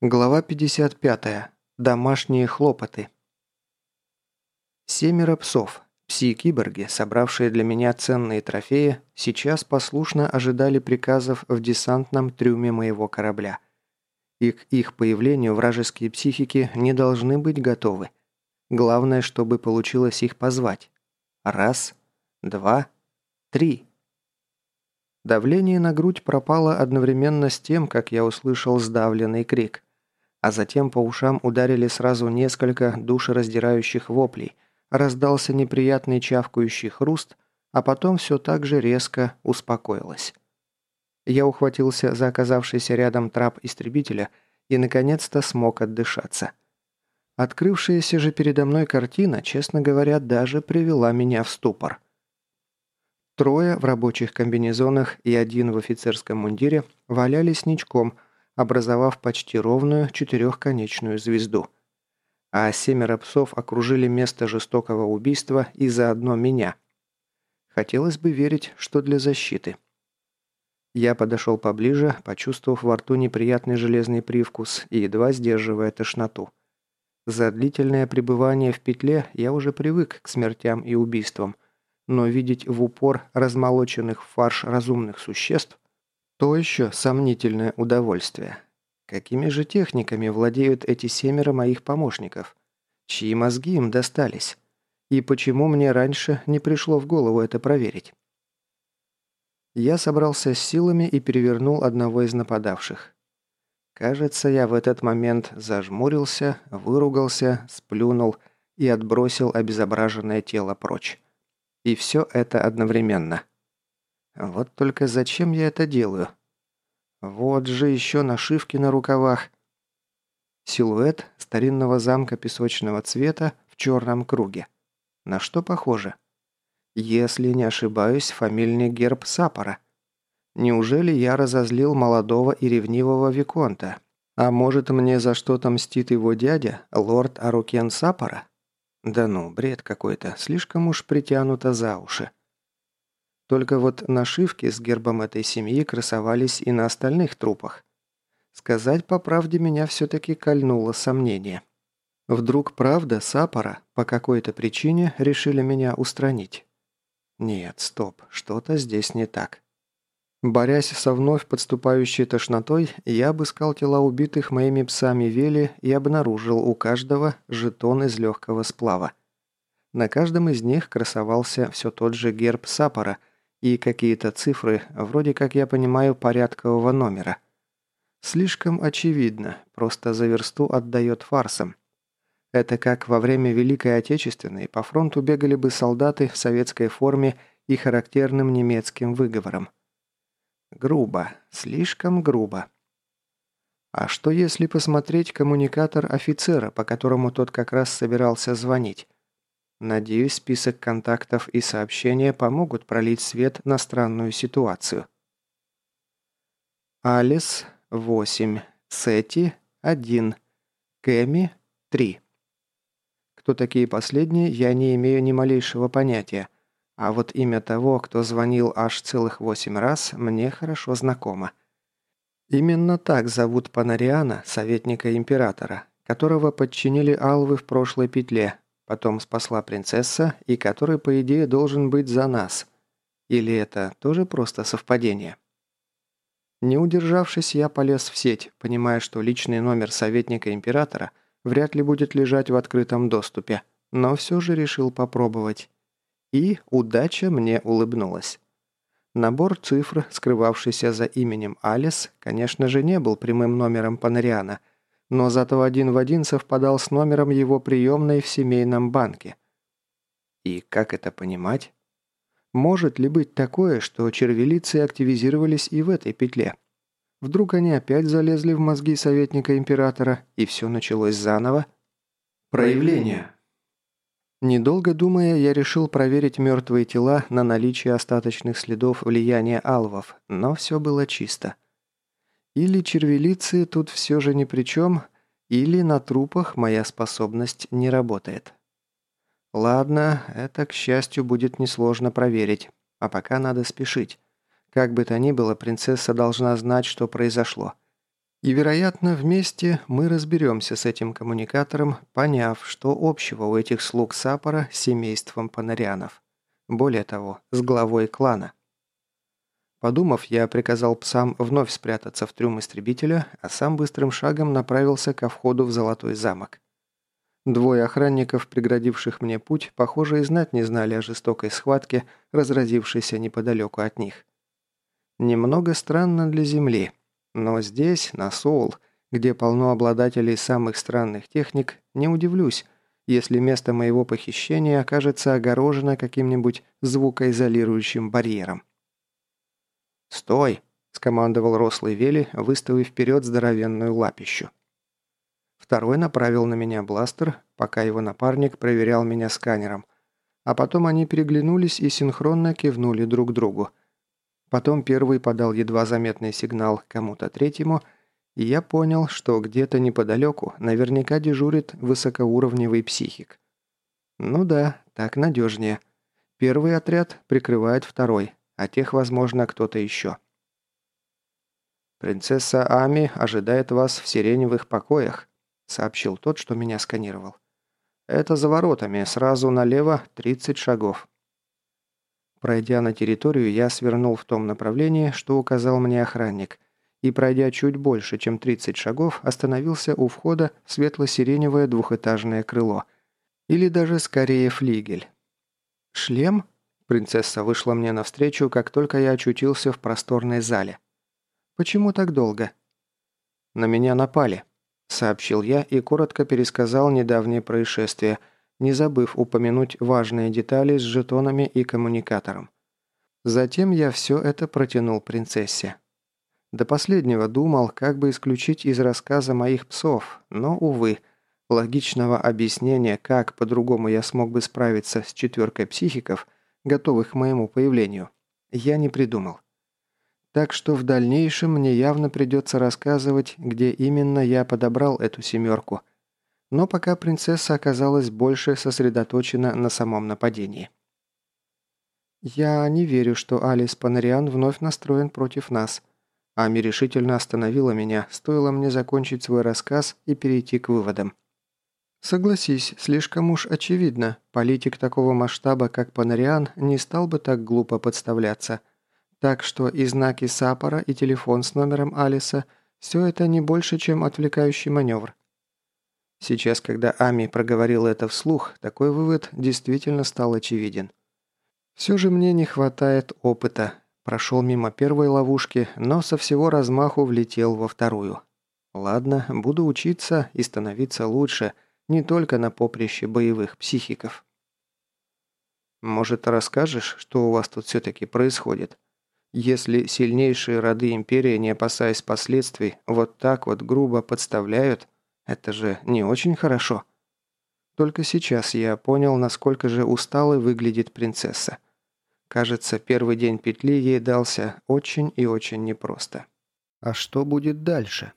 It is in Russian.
Глава 55. Домашние хлопоты. Семеро псов, пси-киборги, собравшие для меня ценные трофеи, сейчас послушно ожидали приказов в десантном трюме моего корабля. И к их появлению вражеские психики не должны быть готовы. Главное, чтобы получилось их позвать. Раз, два, три. Давление на грудь пропало одновременно с тем, как я услышал сдавленный крик – а затем по ушам ударили сразу несколько душераздирающих воплей, раздался неприятный чавкающий хруст, а потом все так же резко успокоилось. Я ухватился за оказавшийся рядом трап истребителя и наконец-то смог отдышаться. Открывшаяся же передо мной картина, честно говоря, даже привела меня в ступор. Трое в рабочих комбинезонах и один в офицерском мундире валялись ничком – образовав почти ровную четырехконечную звезду. А семеро псов окружили место жестокого убийства и заодно меня. Хотелось бы верить, что для защиты. Я подошел поближе, почувствовав во рту неприятный железный привкус и едва сдерживая тошноту. За длительное пребывание в петле я уже привык к смертям и убийствам, но видеть в упор размолоченных в фарш разумных существ то еще сомнительное удовольствие. Какими же техниками владеют эти семеро моих помощников? Чьи мозги им достались? И почему мне раньше не пришло в голову это проверить? Я собрался с силами и перевернул одного из нападавших. Кажется, я в этот момент зажмурился, выругался, сплюнул и отбросил обезображенное тело прочь. И все это одновременно. Вот только зачем я это делаю? Вот же еще нашивки на рукавах. Силуэт старинного замка песочного цвета в черном круге. На что похоже? Если не ошибаюсь, фамильный герб Сапора. Неужели я разозлил молодого и ревнивого Виконта? А может, мне за что-то мстит его дядя, лорд Арукен Сапора? Да ну, бред какой-то, слишком уж притянуто за уши. Только вот нашивки с гербом этой семьи красовались и на остальных трупах. Сказать по правде меня все-таки кольнуло сомнение. Вдруг правда Сапора по какой-то причине решили меня устранить? Нет, стоп, что-то здесь не так. Борясь со вновь подступающей тошнотой, я обыскал тела убитых моими псами Вели и обнаружил у каждого жетон из легкого сплава. На каждом из них красовался все тот же герб Сапора – и какие-то цифры, вроде как я понимаю, порядкового номера. Слишком очевидно, просто за версту отдает фарсом. Это как во время Великой Отечественной по фронту бегали бы солдаты в советской форме и характерным немецким выговором. Грубо, слишком грубо. А что если посмотреть коммуникатор офицера, по которому тот как раз собирался звонить? Надеюсь, список контактов и сообщения помогут пролить свет на странную ситуацию. Алис – 8, Сети – 1, Кэми – 3. Кто такие последние, я не имею ни малейшего понятия, а вот имя того, кто звонил аж целых восемь раз, мне хорошо знакомо. Именно так зовут Панариана, советника императора, которого подчинили алвы в прошлой петле, потом спасла принцесса и который, по идее, должен быть за нас. Или это тоже просто совпадение? Не удержавшись, я полез в сеть, понимая, что личный номер советника императора вряд ли будет лежать в открытом доступе, но все же решил попробовать. И удача мне улыбнулась. Набор цифр, скрывавшийся за именем Алис, конечно же, не был прямым номером Панариана – но зато один в один совпадал с номером его приемной в семейном банке. И как это понимать? Может ли быть такое, что червелицы активизировались и в этой петле? Вдруг они опять залезли в мозги советника императора, и все началось заново? Проявление. Недолго думая, я решил проверить мертвые тела на наличие остаточных следов влияния алвов, но все было чисто. Или червелицы тут все же ни при чем, или на трупах моя способность не работает. Ладно, это, к счастью, будет несложно проверить. А пока надо спешить. Как бы то ни было, принцесса должна знать, что произошло. И, вероятно, вместе мы разберемся с этим коммуникатором, поняв, что общего у этих слуг Сапора с семейством Панарианов. Более того, с главой клана. Подумав, я приказал псам вновь спрятаться в трюм истребителя, а сам быстрым шагом направился ко входу в Золотой замок. Двое охранников, преградивших мне путь, похоже, и знать не знали о жестокой схватке, разразившейся неподалеку от них. Немного странно для Земли, но здесь, на Соул, где полно обладателей самых странных техник, не удивлюсь, если место моего похищения окажется огорожено каким-нибудь звукоизолирующим барьером. «Стой!» – скомандовал рослый Вели, выставив вперед здоровенную лапищу. Второй направил на меня бластер, пока его напарник проверял меня сканером, а потом они переглянулись и синхронно кивнули друг другу – Потом первый подал едва заметный сигнал кому-то третьему, и я понял, что где-то неподалеку наверняка дежурит высокоуровневый психик. Ну да, так надежнее. Первый отряд прикрывает второй, а тех, возможно, кто-то еще. «Принцесса Ами ожидает вас в сиреневых покоях», сообщил тот, что меня сканировал. «Это за воротами, сразу налево 30 шагов». Пройдя на территорию, я свернул в том направлении, что указал мне охранник, и, пройдя чуть больше, чем 30 шагов, остановился у входа в светло-сиреневое двухэтажное крыло. Или даже скорее флигель. «Шлем?» Принцесса вышла мне навстречу, как только я очутился в просторной зале. «Почему так долго?» «На меня напали», — сообщил я и коротко пересказал недавнее происшествие — не забыв упомянуть важные детали с жетонами и коммуникатором. Затем я все это протянул принцессе. До последнего думал, как бы исключить из рассказа моих псов, но, увы, логичного объяснения, как по-другому я смог бы справиться с четверкой психиков, готовых к моему появлению, я не придумал. Так что в дальнейшем мне явно придется рассказывать, где именно я подобрал эту семерку, но пока принцесса оказалась больше сосредоточена на самом нападении. «Я не верю, что Алис Панариан вновь настроен против нас». Ами решительно остановила меня, стоило мне закончить свой рассказ и перейти к выводам. «Согласись, слишком уж очевидно, политик такого масштаба, как Панариан, не стал бы так глупо подставляться. Так что и знаки Сапора, и телефон с номером Алиса – все это не больше, чем отвлекающий маневр. Сейчас, когда Ами проговорил это вслух, такой вывод действительно стал очевиден. Все же мне не хватает опыта. Прошел мимо первой ловушки, но со всего размаху влетел во вторую. Ладно, буду учиться и становиться лучше, не только на поприще боевых психиков. Может, расскажешь, что у вас тут все-таки происходит? Если сильнейшие роды Империи, не опасаясь последствий, вот так вот грубо подставляют, это же не очень хорошо. Только сейчас я понял, насколько же усталой выглядит принцесса. Кажется, первый день петли ей дался очень и очень непросто. А что будет дальше?